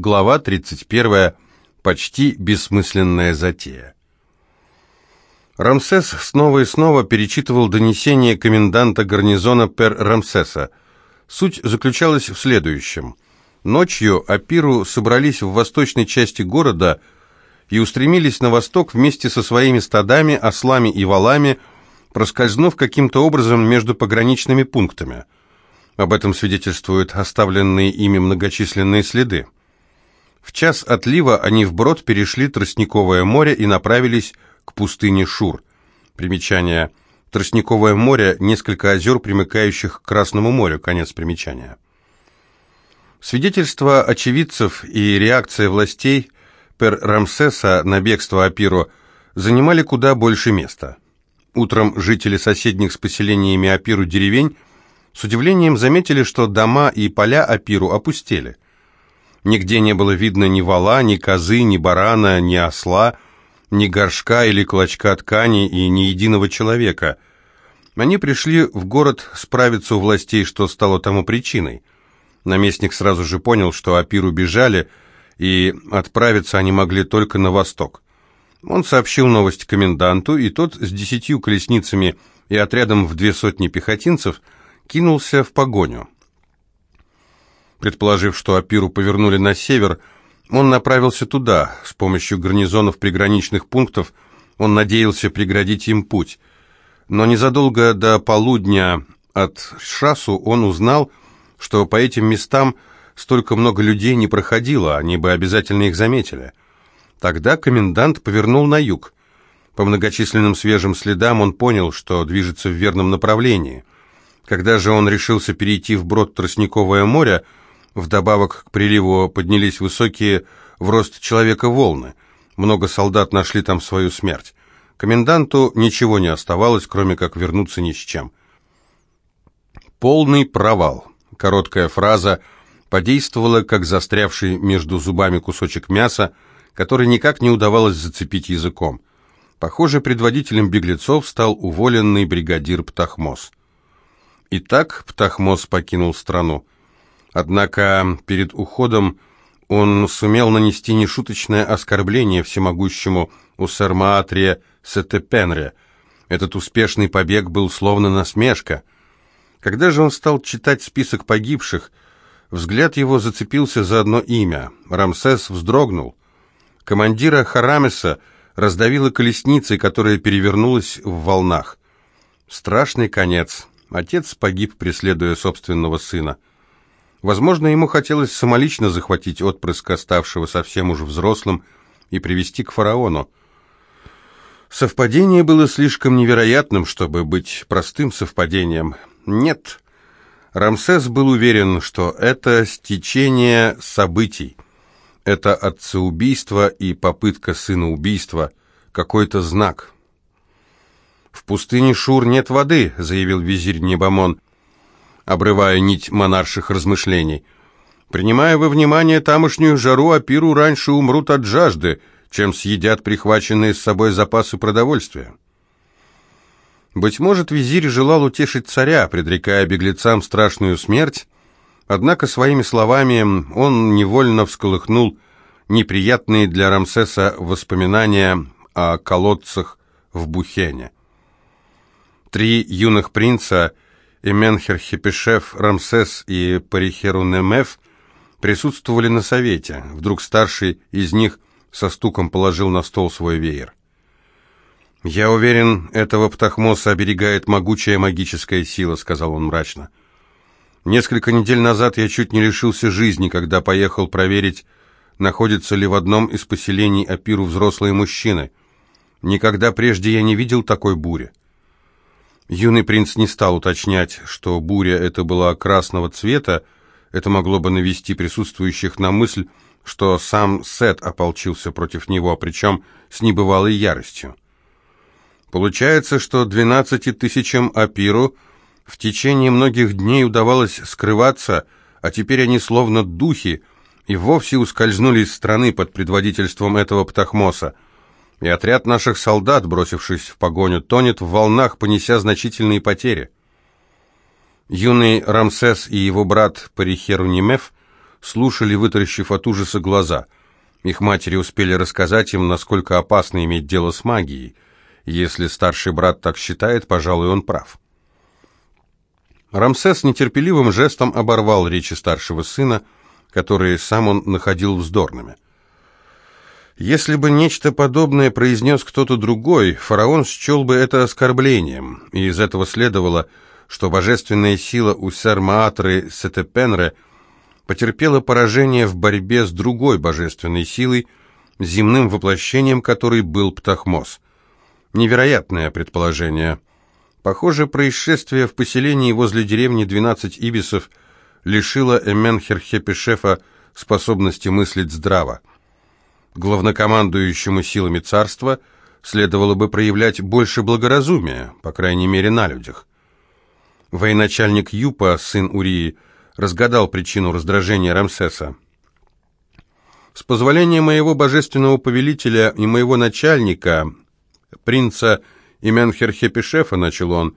Глава 31. Почти бессмысленная затея. Рамсес снова и снова перечитывал донесение коменданта гарнизона Пер-Рамсеса. Суть заключалась в следующем. Ночью Апиру собрались в восточной части города и устремились на восток вместе со своими стадами, ослами и валами, проскользнув каким-то образом между пограничными пунктами. Об этом свидетельствуют оставленные ими многочисленные следы. В час отлива они вброд перешли Тростниковое море и направились к пустыне Шур. Примечание. Тростниковое море – несколько озер, примыкающих к Красному морю. Конец примечания. Свидетельства очевидцев и реакция властей Пер-Рамсеса на бегство Апиру занимали куда больше места. Утром жители соседних с поселениями Апиру деревень с удивлением заметили, что дома и поля Апиру опустели – Нигде не было видно ни вала, ни козы, ни барана, ни осла, ни горшка или клочка ткани и ни единого человека. Они пришли в город справиться у властей, что стало тому причиной. Наместник сразу же понял, что Апиру бежали, и отправиться они могли только на восток. Он сообщил новость коменданту, и тот с десятью колесницами и отрядом в две сотни пехотинцев кинулся в погоню. Предположив, что Апиру повернули на север, он направился туда. С помощью гарнизонов приграничных пунктов он надеялся преградить им путь. Но незадолго до полудня от Шасу он узнал, что по этим местам столько много людей не проходило, они бы обязательно их заметили. Тогда комендант повернул на юг. По многочисленным свежим следам он понял, что движется в верном направлении. Когда же он решился перейти вброд Тростниковое море, Вдобавок к приливу поднялись высокие в рост человека волны. Много солдат нашли там свою смерть. Коменданту ничего не оставалось, кроме как вернуться ни с чем. Полный провал. Короткая фраза подействовала, как застрявший между зубами кусочек мяса, который никак не удавалось зацепить языком. Похоже, предводителем беглецов стал уволенный бригадир Птахмос. Итак, Птахмос покинул страну. Однако перед уходом он сумел нанести нешуточное оскорбление всемогущему Усермаатрия Сетепенре. Этот успешный побег был словно насмешка. Когда же он стал читать список погибших, взгляд его зацепился за одно имя. Рамсес вздрогнул. Командира Харамеса раздавила колесницей, которая перевернулась в волнах. Страшный конец. Отец погиб, преследуя собственного сына. Возможно, ему хотелось самолично захватить отпрыска, ставшего совсем уже взрослым, и привести к фараону. Совпадение было слишком невероятным, чтобы быть простым совпадением. Нет. Рамсес был уверен, что это стечение событий. Это отцеубийство и попытка сына убийства, какой-то знак. «В пустыне Шур нет воды», — заявил визирь Небамон обрывая нить монарших размышлений. «Принимая во внимание тамошнюю жару, Апиру раньше умрут от жажды, чем съедят прихваченные с собой запасы продовольствия». Быть может, визирь желал утешить царя, предрекая беглецам страшную смерть, однако своими словами он невольно всколыхнул неприятные для Рамсеса воспоминания о колодцах в Бухене. Три юных принца – и Менхер-Хепешев, Рамсес и Парихеру-Немеф присутствовали на совете. Вдруг старший из них со стуком положил на стол свой веер. «Я уверен, этого Птахмоса оберегает могучая магическая сила», — сказал он мрачно. «Несколько недель назад я чуть не лишился жизни, когда поехал проверить, находится ли в одном из поселений Апиру взрослые мужчины. Никогда прежде я не видел такой бури. Юный принц не стал уточнять, что буря это была красного цвета, это могло бы навести присутствующих на мысль, что сам Сет ополчился против него, причем с небывалой яростью. Получается, что двенадцати тысячам Апиру в течение многих дней удавалось скрываться, а теперь они словно духи и вовсе ускользнули из страны под предводительством этого Птахмоса – и отряд наших солдат, бросившись в погоню, тонет в волнах, понеся значительные потери. Юный Рамсес и его брат Парихеру Немеф слушали, вытаращив от ужаса глаза. Их матери успели рассказать им, насколько опасно иметь дело с магией. Если старший брат так считает, пожалуй, он прав. Рамсес нетерпеливым жестом оборвал речи старшего сына, которые сам он находил вздорными. Если бы нечто подобное произнес кто-то другой, фараон счел бы это оскорблением, и из этого следовало, что божественная сила Усар-Маатры Сетепенре потерпела поражение в борьбе с другой божественной силой, земным воплощением которой был Птахмос. Невероятное предположение. Похоже, происшествие в поселении возле деревни 12 ибисов лишило Эменхерхепешефа способности мыслить здраво. Главнокомандующему силами царства следовало бы проявлять больше благоразумия, по крайней мере на людях. Военачальник Юпа, сын Урии, разгадал причину раздражения Рамсеса. «С позволения моего божественного повелителя и моего начальника, принца Именхерхепешефа, начал он,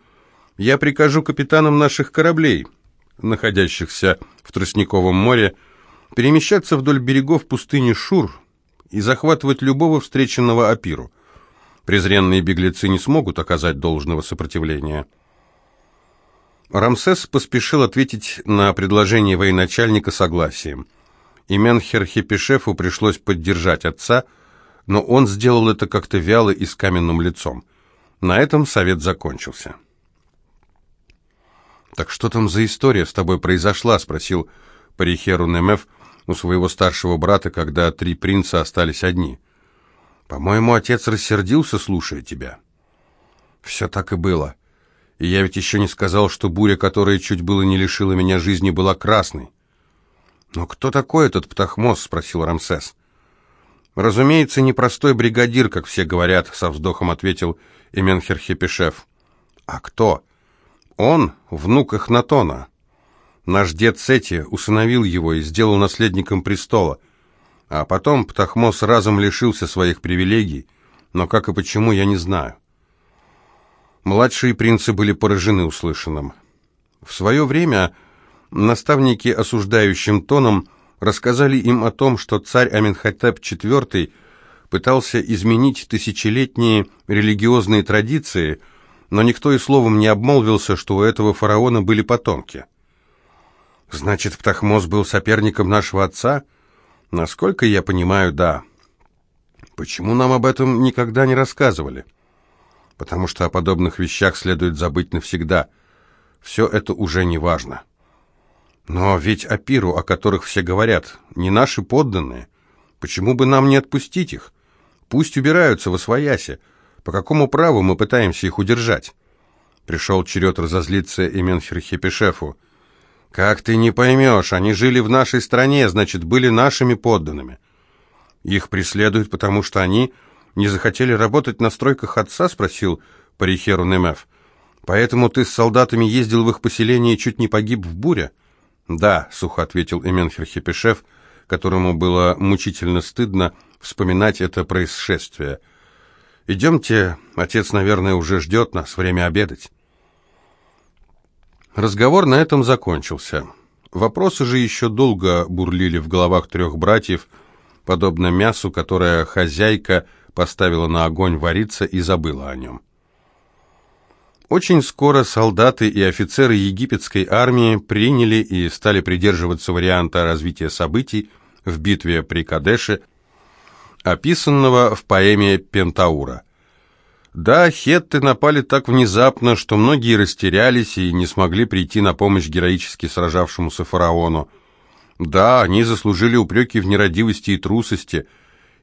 я прикажу капитанам наших кораблей, находящихся в Тростниковом море, перемещаться вдоль берегов пустыни Шур и захватывать любого встреченного Апиру. Презренные беглецы не смогут оказать должного сопротивления». Рамсес поспешил ответить на предложение военачальника согласием. И Менхер-Хепишефу пришлось поддержать отца, но он сделал это как-то вяло и с каменным лицом. На этом совет закончился. «Так что там за история с тобой произошла?» — спросил Парихеру Немев у своего старшего брата, когда три принца остались одни. «По-моему, отец рассердился, слушая тебя». «Все так и было. И я ведь еще не сказал, что буря, которая чуть было не лишила меня жизни, была красной. «Но кто такой этот Птахмос?» — спросил Рамсес. «Разумеется, непростой бригадир, как все говорят», — со вздохом ответил Именхер Хепишев. «А кто?» «Он, внук Эхнатона. Наш дед Сети усыновил его и сделал наследником престола. А потом Птахмос разом лишился своих привилегий, но как и почему, я не знаю. Младшие принцы были поражены услышанным. В свое время наставники осуждающим тоном рассказали им о том, что царь Аменхотеп IV пытался изменить тысячелетние религиозные традиции, но никто и словом не обмолвился, что у этого фараона были потомки. Значит, Птахмос был соперником нашего отца? Насколько я понимаю, да. Почему нам об этом никогда не рассказывали? потому что о подобных вещах следует забыть навсегда. Все это уже не важно. Но ведь Апиру, о которых все говорят, не наши подданные. Почему бы нам не отпустить их? Пусть убираются во своясе. По какому праву мы пытаемся их удержать? Пришел черед разозлиться и Менхерхепешефу. «Как ты не поймешь, они жили в нашей стране, значит, были нашими подданными. Их преследуют, потому что они не захотели работать на стройках отца?» — спросил Парихеру Немев. «Поэтому ты с солдатами ездил в их поселение и чуть не погиб в буре?» «Да», — сухо ответил Эменхер Хепешев, которому было мучительно стыдно вспоминать это происшествие. «Идемте, отец, наверное, уже ждет нас, время обедать». Разговор на этом закончился. Вопросы же еще долго бурлили в головах трех братьев, подобно мясу, которое хозяйка поставила на огонь вариться и забыла о нем. Очень скоро солдаты и офицеры египетской армии приняли и стали придерживаться варианта развития событий в битве при Кадеше, описанного в поэме Пентаура. Да, хетты напали так внезапно, что многие растерялись и не смогли прийти на помощь героически сражавшемуся фараону. Да, они заслужили упреки в нерадивости и трусости –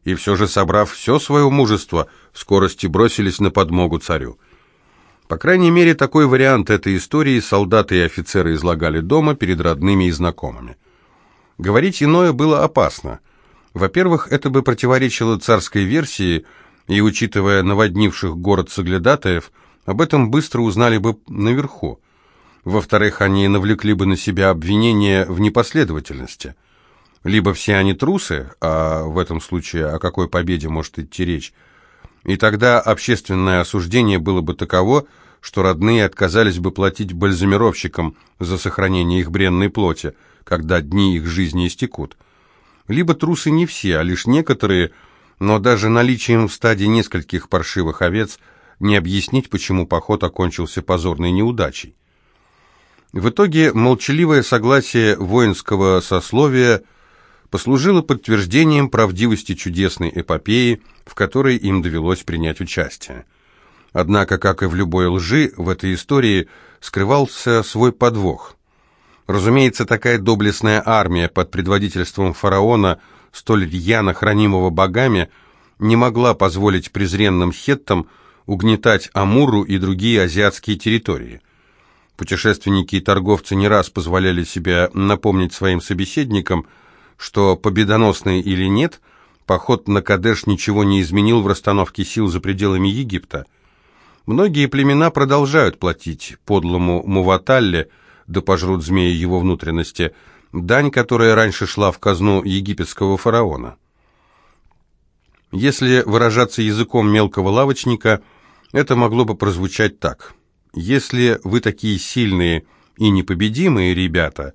и все же, собрав все свое мужество, в скорости бросились на подмогу царю. По крайней мере, такой вариант этой истории солдаты и офицеры излагали дома перед родными и знакомыми. Говорить иное было опасно. Во-первых, это бы противоречило царской версии, и, учитывая наводнивших город соглядатаев, об этом быстро узнали бы наверху. Во-вторых, они навлекли бы на себя обвинения в непоследовательности – либо все они трусы, а в этом случае о какой победе может идти речь, и тогда общественное осуждение было бы таково, что родные отказались бы платить бальзамировщикам за сохранение их бренной плоти, когда дни их жизни истекут. Либо трусы не все, а лишь некоторые, но даже наличием в стаде нескольких паршивых овец не объяснить, почему поход окончился позорной неудачей. В итоге молчаливое согласие воинского сословия послужило подтверждением правдивости чудесной эпопеи, в которой им довелось принять участие. Однако, как и в любой лжи, в этой истории скрывался свой подвох. Разумеется, такая доблестная армия под предводительством фараона, столь рьяно хранимого богами, не могла позволить презренным хеттам угнетать Амуру и другие азиатские территории. Путешественники и торговцы не раз позволяли себе напомнить своим собеседникам, что победоносный или нет, поход на Кадеш ничего не изменил в расстановке сил за пределами Египта. Многие племена продолжают платить подлому Муваталле, да пожрут змеи его внутренности, дань, которая раньше шла в казну египетского фараона. Если выражаться языком мелкого лавочника, это могло бы прозвучать так – если вы такие сильные и непобедимые ребята,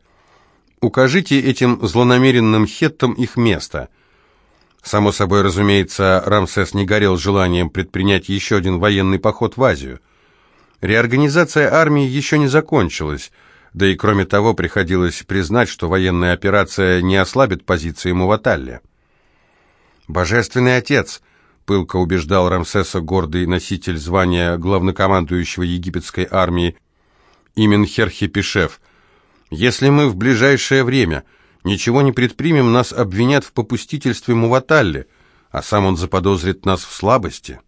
укажите этим злонамеренным хеттам их место. Само собой, разумеется, Рамсес не горел желанием предпринять еще один военный поход в Азию. Реорганизация армии еще не закончилась, да и кроме того приходилось признать, что военная операция не ослабит позиции Муваталли. «Божественный отец!» пылко убеждал Рамсеса гордый носитель звания главнокомандующего египетской армии Именхер Хепишев. «Если мы в ближайшее время ничего не предпримем, нас обвинят в попустительстве Муваталли, а сам он заподозрит нас в слабости».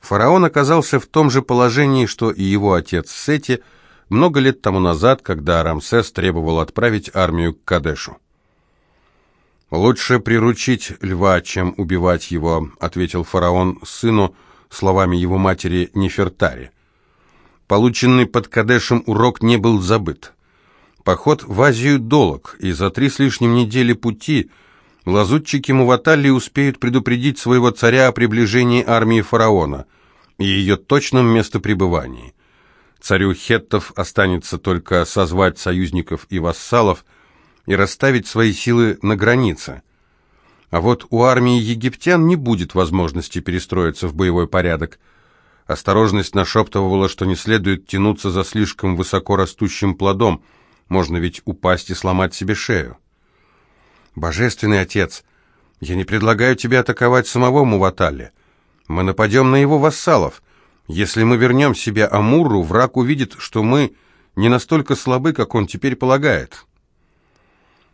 Фараон оказался в том же положении, что и его отец Сети много лет тому назад, когда Рамсес требовал отправить армию к Кадешу. «Лучше приручить льва, чем убивать его», — ответил фараон сыну словами его матери Нефертари. Полученный под Кадешем урок не был забыт. Поход в Азию долг, и за три с лишним недели пути лазутчики Муваталли успеют предупредить своего царя о приближении армии фараона и ее точном местопребывании. Царю хеттов останется только созвать союзников и вассалов — и расставить свои силы на границе. А вот у армии египтян не будет возможности перестроиться в боевой порядок. Осторожность нашептывала, что не следует тянуться за слишком высоко растущим плодом, можно ведь упасть и сломать себе шею. «Божественный отец, я не предлагаю тебе атаковать самого Муватали. Мы нападем на его вассалов. Если мы вернем себе Амуру, враг увидит, что мы не настолько слабы, как он теперь полагает».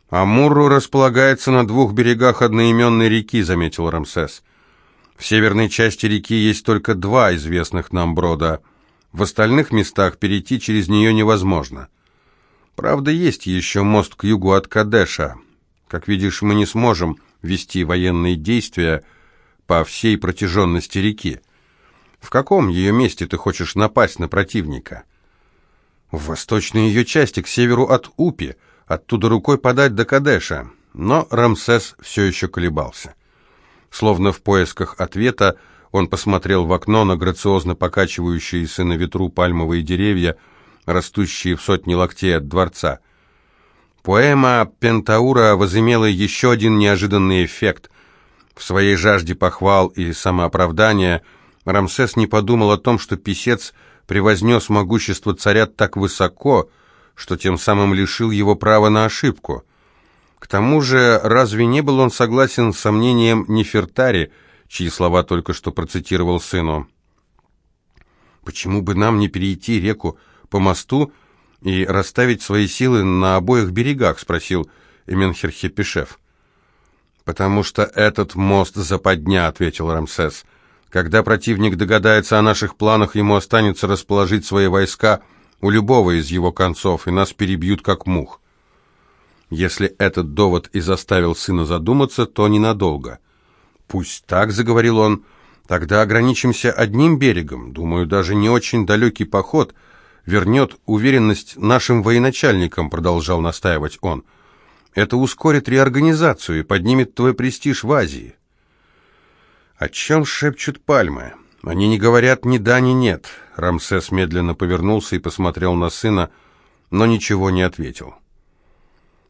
«Амурру располагается на двух берегах одноименной реки», — заметил Рамсес. «В северной части реки есть только два известных нам брода. В остальных местах перейти через нее невозможно. Правда, есть еще мост к югу от Кадеша. Как видишь, мы не сможем вести военные действия по всей протяженности реки. В каком ее месте ты хочешь напасть на противника?» «В восточной ее части, к северу от Упи», оттуда рукой подать до Кадеша, но Рамсес все еще колебался. Словно в поисках ответа, он посмотрел в окно на грациозно покачивающиеся на ветру пальмовые деревья, растущие в сотни локтей от дворца. Поэма Пентаура возымела еще один неожиданный эффект. В своей жажде похвал и самооправдания Рамсес не подумал о том, что писец превознес могущество царя так высоко, что тем самым лишил его права на ошибку. К тому же, разве не был он согласен с сомнением Нефертари, чьи слова только что процитировал сыну? «Почему бы нам не перейти реку по мосту и расставить свои силы на обоих берегах?» — спросил Эменхерхепишев. «Потому что этот мост западня», — ответил Рамсес. «Когда противник догадается о наших планах, ему останется расположить свои войска у любого из его концов, и нас перебьют как мух. Если этот довод и заставил сына задуматься, то ненадолго. «Пусть так», — заговорил он, — «тогда ограничимся одним берегом. Думаю, даже не очень далекий поход вернет уверенность нашим военачальникам», — продолжал настаивать он. «Это ускорит реорганизацию и поднимет твой престиж в Азии». «О чем шепчут пальмы?» Они не говорят ни да, ни нет. Рамсес медленно повернулся и посмотрел на сына, но ничего не ответил.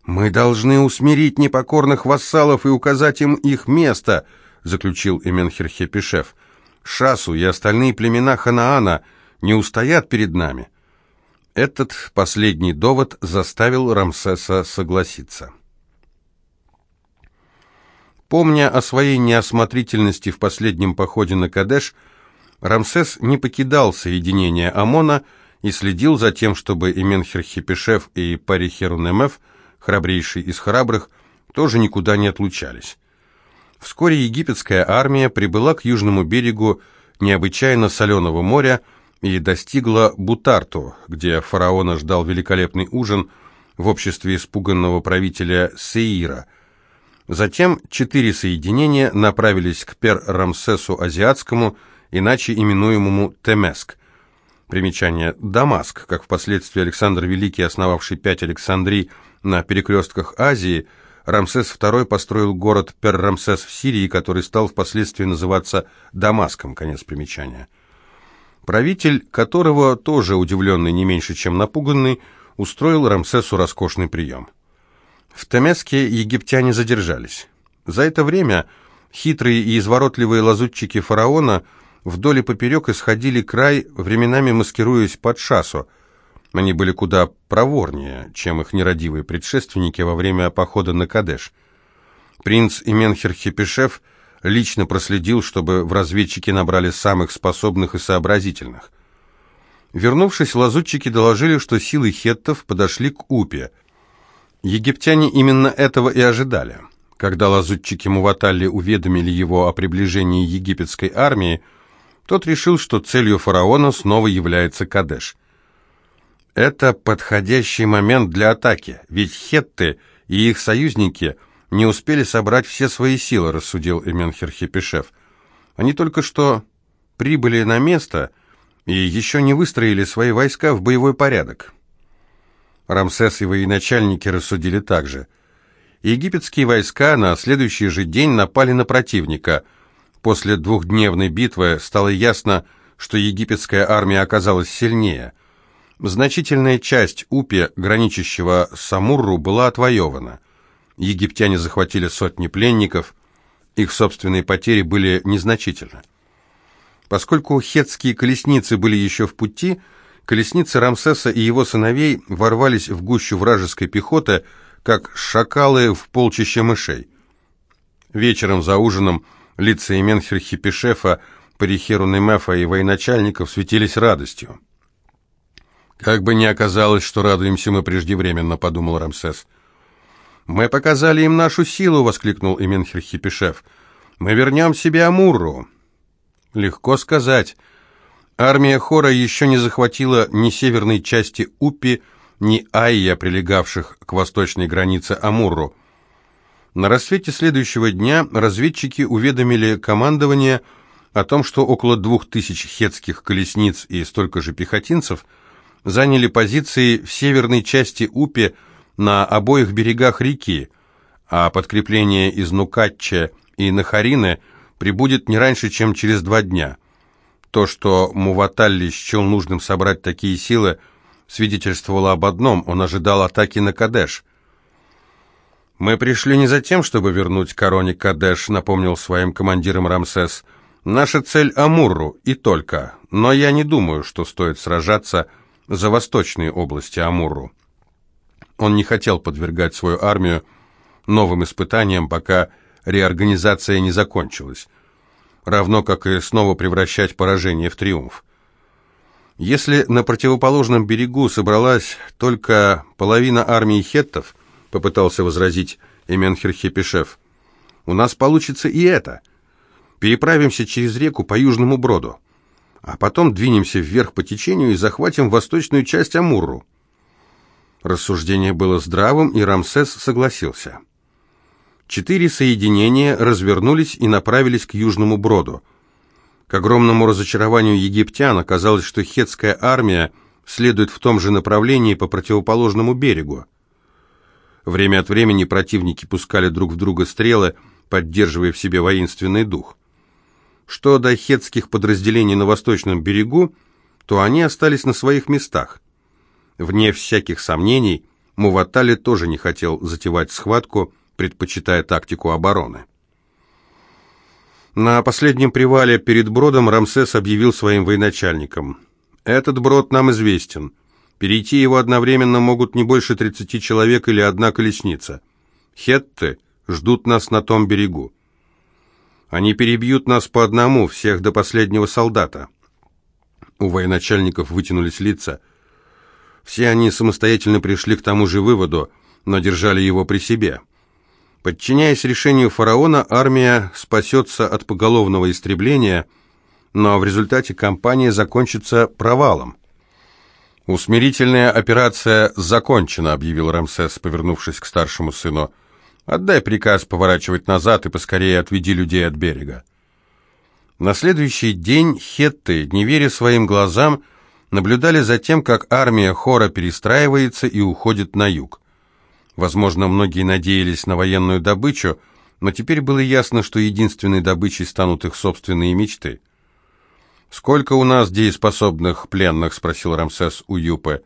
«Мы должны усмирить непокорных вассалов и указать им их место», заключил Именхерхепишев. «Шасу и остальные племена Ханаана не устоят перед нами». Этот последний довод заставил Рамсеса согласиться. Помня о своей неосмотрительности в последнем походе на Кадеш, Рамсес не покидал соединение ОМОНа и следил за тем, чтобы Именхерхепишев и Парихерунемев – храбрейший из храбрых, тоже никуда не отлучались. Вскоре египетская армия прибыла к южному берегу необычайно соленого моря и достигла Бутарту, где фараона ждал великолепный ужин в обществе испуганного правителя Сеира. Затем четыре соединения направились к Пер-Рамсесу Азиатскому, иначе именуемому Темеск. Примечание «Дамаск», как впоследствии Александр Великий, основавший пять Александрий, на перекрестках Азии Рамсес II построил город Пер-Рамсес в Сирии, который стал впоследствии называться Дамаском, конец примечания. Правитель, которого, тоже удивленный не меньше, чем напуганный, устроил Рамсесу роскошный прием. В Темеске египтяне задержались. За это время хитрые и изворотливые лазутчики фараона вдоль и поперек исходили край, временами маскируясь под шасу, они были куда проворнее, чем их нерадивые предшественники во время похода на Кадеш. Принц Именхер Хепишев лично проследил, чтобы в разведчики набрали самых способных и сообразительных. Вернувшись, лазутчики доложили, что силы хеттов подошли к Упе. Египтяне именно этого и ожидали. Когда лазутчики Муваталли уведомили его о приближении египетской армии, тот решил, что целью фараона снова является Кадеш – это подходящий момент для атаки, ведь хетты и их союзники не успели собрать все свои силы, рассудил Эменхер Хепишев. Они только что прибыли на место и еще не выстроили свои войска в боевой порядок. Рамсес и военачальники рассудили так же. Египетские войска на следующий же день напали на противника. После двухдневной битвы стало ясно, что египетская армия оказалась сильнее – Значительная часть Упи, граничащего с Амурру, была отвоевана. Египтяне захватили сотни пленников, их собственные потери были незначительны. Поскольку хетские колесницы были еще в пути, колесницы Рамсеса и его сыновей ворвались в гущу вражеской пехоты, как шакалы в полчище мышей. Вечером за ужином лица Именхер Хипишефа, Парихеру Немефа и военачальников светились радостью. «Как бы ни оказалось, что радуемся мы преждевременно», — подумал Рамсес. «Мы показали им нашу силу», — воскликнул Именхер Хипишев. «Мы вернем себе Амурру». Легко сказать. Армия Хора еще не захватила ни северной части Упи, ни Айя, прилегавших к восточной границе Амурру. На рассвете следующего дня разведчики уведомили командование о том, что около двух тысяч хетских колесниц и столько же пехотинцев — заняли позиции в северной части Упи на обоих берегах реки, а подкрепление из Нукатча и Нахарины прибудет не раньше, чем через два дня. То, что Муваталли счел нужным собрать такие силы, свидетельствовало об одном – он ожидал атаки на Кадеш. «Мы пришли не за тем, чтобы вернуть короне Кадеш», – напомнил своим командирам Рамсес. «Наша цель – Амурру, и только. Но я не думаю, что стоит сражаться – за восточные области Амурру. Он не хотел подвергать свою армию новым испытаниям, пока реорганизация не закончилась, равно как и снова превращать поражение в триумф. Если на противоположном берегу собралась только половина армии хеттов, попытался возразить Эменхер Хепишев, у нас получится и это. Переправимся через реку по Южному Броду а потом двинемся вверх по течению и захватим восточную часть Амурру. Рассуждение было здравым, и Рамсес согласился. Четыре соединения развернулись и направились к Южному Броду. К огромному разочарованию египтян оказалось, что хетская армия следует в том же направлении по противоположному берегу. Время от времени противники пускали друг в друга стрелы, поддерживая в себе воинственный дух. Что до хетских подразделений на восточном берегу, то они остались на своих местах. Вне всяких сомнений, Муватали тоже не хотел затевать схватку, предпочитая тактику обороны. На последнем привале перед бродом Рамсес объявил своим военачальникам. «Этот брод нам известен. Перейти его одновременно могут не больше 30 человек или одна колесница. Хетты ждут нас на том берегу. Они перебьют нас по одному, всех до последнего солдата». У военачальников вытянулись лица. Все они самостоятельно пришли к тому же выводу, но держали его при себе – Подчиняясь решению фараона, армия спасется от поголовного истребления, но в результате кампания закончится провалом. «Усмирительная операция закончена», — объявил Рамсес, повернувшись к старшему сыну. «Отдай приказ поворачивать назад и поскорее отведи людей от берега». На следующий день хетты, не веря своим глазам, наблюдали за тем, как армия Хора перестраивается и уходит на юг. Возможно, многие надеялись на военную добычу, но теперь было ясно, что единственной добычей станут их собственные мечты. «Сколько у нас дееспособных пленных?» — спросил Рамсес у Юпы.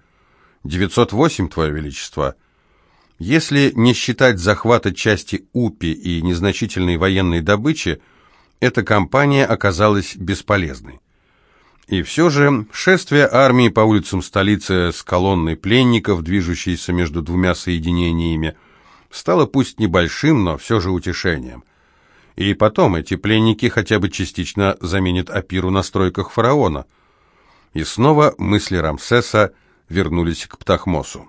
«908, Твое Величество». Если не считать захвата части Упи и незначительной военной добычи, эта кампания оказалась бесполезной. И все же шествие армии по улицам столицы с колонной пленников, движущейся между двумя соединениями, стало пусть небольшим, но все же утешением. И потом эти пленники хотя бы частично заменят Апиру на стройках фараона. И снова мысли Рамсеса вернулись к Птахмосу.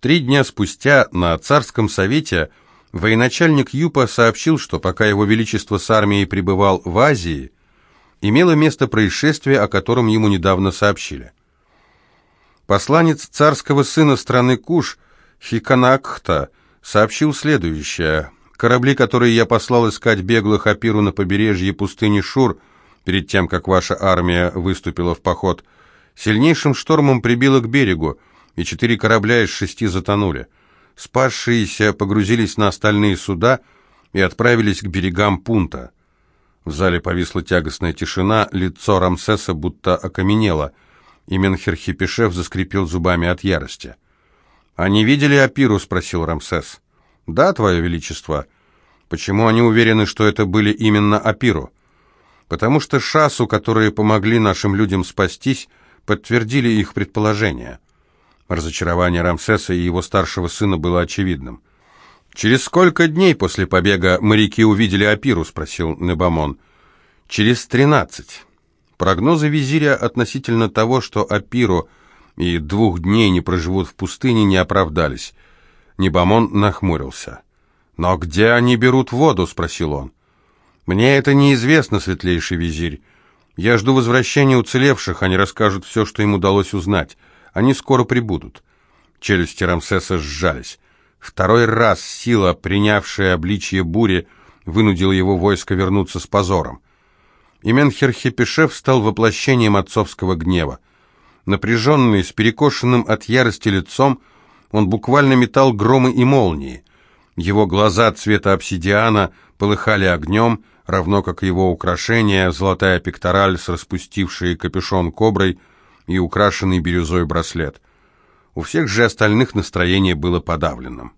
Три дня спустя на царском совете военачальник Юпа сообщил, что пока его величество с армией пребывал в Азии – имело место происшествие, о котором ему недавно сообщили. Посланец царского сына страны Куш, Хиканакхта, сообщил следующее. «Корабли, которые я послал искать беглых Апиру на побережье пустыни Шур, перед тем, как ваша армия выступила в поход, сильнейшим штормом прибило к берегу, и четыре корабля из шести затонули. Спасшиеся погрузились на остальные суда и отправились к берегам Пунта». В зале повисла тягостная тишина, лицо Рамсеса будто окаменело, и Менхерхипешев заскрипел зубами от ярости. «Они видели Апиру?» — спросил Рамсес. «Да, Твое Величество». «Почему они уверены, что это были именно Апиру?» «Потому что Шасу, которые помогли нашим людям спастись, подтвердили их предположения». Разочарование Рамсеса и его старшего сына было очевидным. «Через сколько дней после побега моряки увидели Апиру?» — спросил Небамон. «Через тринадцать». Прогнозы визиря относительно того, что Апиру и двух дней не проживут в пустыне, не оправдались. Небамон нахмурился. «Но где они берут воду?» — спросил он. «Мне это неизвестно, светлейший визирь. Я жду возвращения уцелевших, они расскажут все, что им удалось узнать. Они скоро прибудут». Челюсти Рамсеса сжались. Второй раз сила, принявшая обличье бури, вынудила его войско вернуться с позором. И Менхер-Хепишев стал воплощением отцовского гнева. Напряженный, с перекошенным от ярости лицом, он буквально метал громы и молнии. Его глаза цвета обсидиана полыхали огнем, равно как его украшения, золотая пектораль с распустившей капюшон коброй и украшенный бирюзой браслет – у всех же остальных настроение было подавленным.